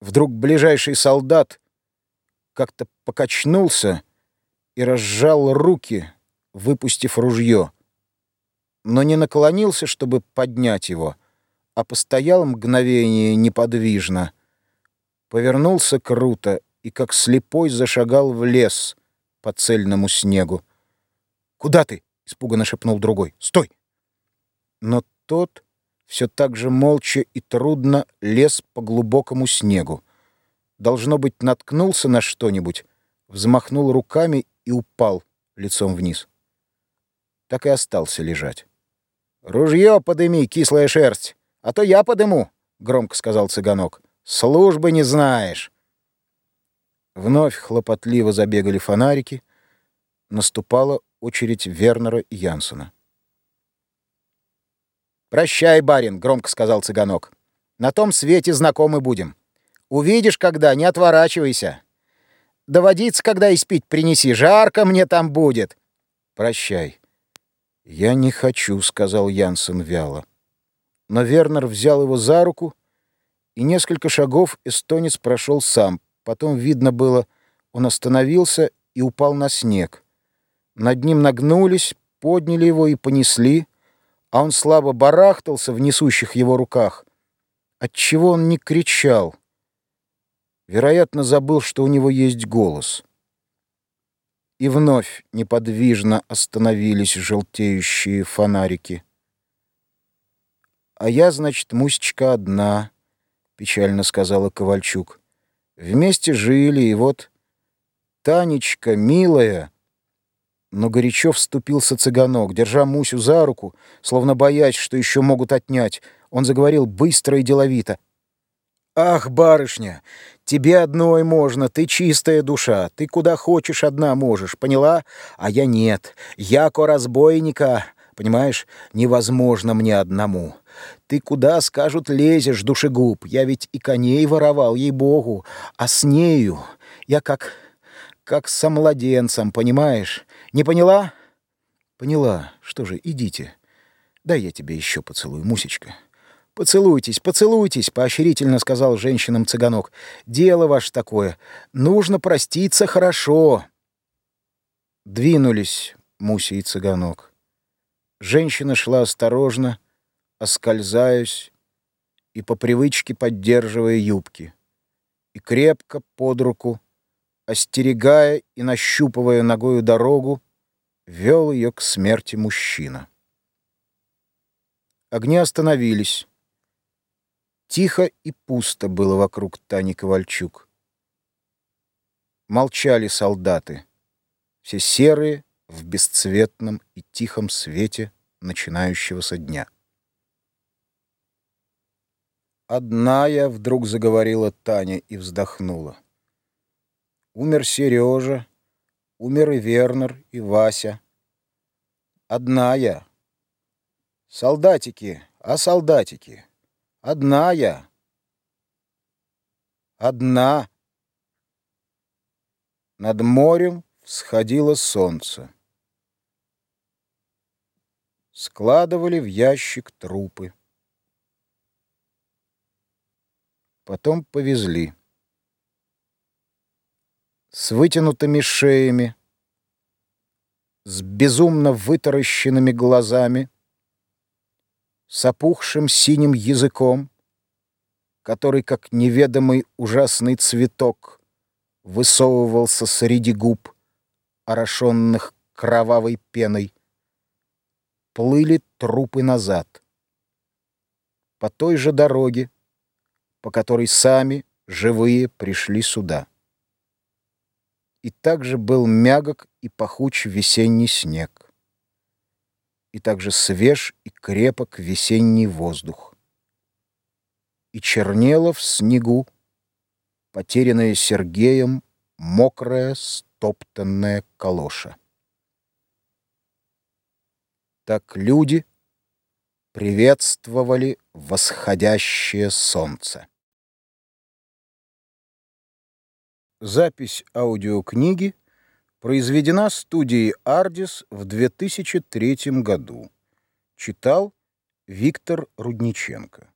Вдруг ближайший солдат как-то покачнулся и разжал руки, выпустив ружье, но не наклонился, чтобы поднять его, а постоял мгновение неподвижно, повернулся круто и, как слепой, зашагал в лес по цельному снегу. «Куда ты?» — испуганно шепнул другой. «Стой!» Но тот все так же молча и трудно лез по глубокому снегу. Должно быть, наткнулся на что-нибудь, взмахнул руками и упал лицом вниз. Так и остался лежать. «Ружье подыми, кислая шерсть, а то я подыму», — громко сказал цыганок. «Службы не знаешь». Вновь хлопотливо забегали фонарики. Наступала очередь Вернера и Янсена. «Прощай, барин», — громко сказал цыганок. «На том свете знакомы будем. Увидишь, когда, не отворачивайся. Да водиц, когда испить принеси, жарко мне там будет». «Прощай». «Я не хочу», — сказал Янсен вяло. Но Вернер взял его за руку, и несколько шагов эстонец прошел сам. Потом, видно было, он остановился и упал на снег. Над ним нагнулись, подняли его и понесли — а он слабо барахтался в несущих его руках. Отчего он не кричал? Вероятно, забыл, что у него есть голос. И вновь неподвижно остановились желтеющие фонарики. «А я, значит, Мусечка одна», — печально сказала Ковальчук. «Вместе жили, и вот Танечка, милая...» Но горячо вступился цыганок, держа Мусю за руку, словно боясь, что еще могут отнять. Он заговорил быстро и деловито. «Ах, барышня, тебе одной можно, ты чистая душа, ты куда хочешь одна можешь, поняла? А я нет, яко разбойника, понимаешь, невозможно мне одному. Ты куда, скажут, лезешь, душегуб, я ведь и коней воровал, ей-богу, а с нею я как как со младенцем, понимаешь? Не поняла? Поняла. Что же, идите. Дай я тебе еще поцелую, Мусечка. «Поцелуйтесь, поцелуйтесь», — поощрительно сказал женщинам цыганок. «Дело ваше такое. Нужно проститься хорошо». Двинулись Муся и цыганок. Женщина шла осторожно, оскользаясь и по привычке поддерживая юбки. И крепко под руку остерегая и нащупывая ногою дорогу, вел ее к смерти мужчина. Огни остановились. Тихо и пусто было вокруг Тани Ковальчук. Молчали солдаты, все серые в бесцветном и тихом свете начинающегося дня. «Одна я», — вдруг заговорила Таня и вздохнула. Умер Сережа, умер и Вернер, и Вася. Одна я. Солдатики, а солдатики. Одна я. Одна. Над морем всходило солнце. Складывали в ящик трупы. Потом повезли с вытянутыми шеями, с безумно вытаращенными глазами, с опухшим синим языком, который, как неведомый ужасный цветок, высовывался среди губ, орошенных кровавой пеной, плыли трупы назад. По той же дороге, по которой сами, живые, пришли сюда и также был мягок и пахуч весенний снег, и также свеж и крепок весенний воздух. И чернела в снегу, потерянная Сергеем, мокрая стоптанная калоша. Так люди приветствовали восходящее солнце. Запись аудиокниги произведена студией «Ардис» в 2003 году. Читал Виктор Рудниченко.